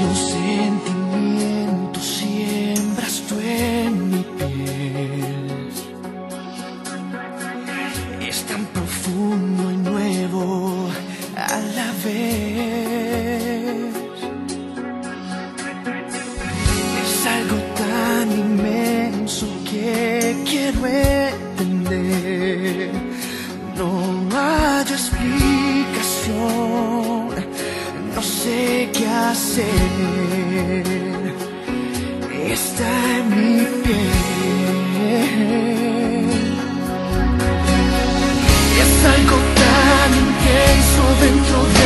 extraños sentimientos siembras tú en mi piel. Es tan profundo y nuevo a la vez. Es algo tan inmenso que quiero entender. No hay explicación, sé qué hacer. Está en mi piel. Es algo tan intenso dentro de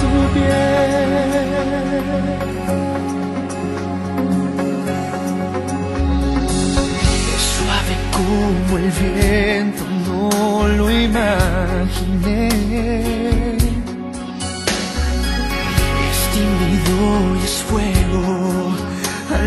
tu piel. Es suave como el viento, no lo imaginé. Es tímido y es fuego al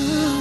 Oh.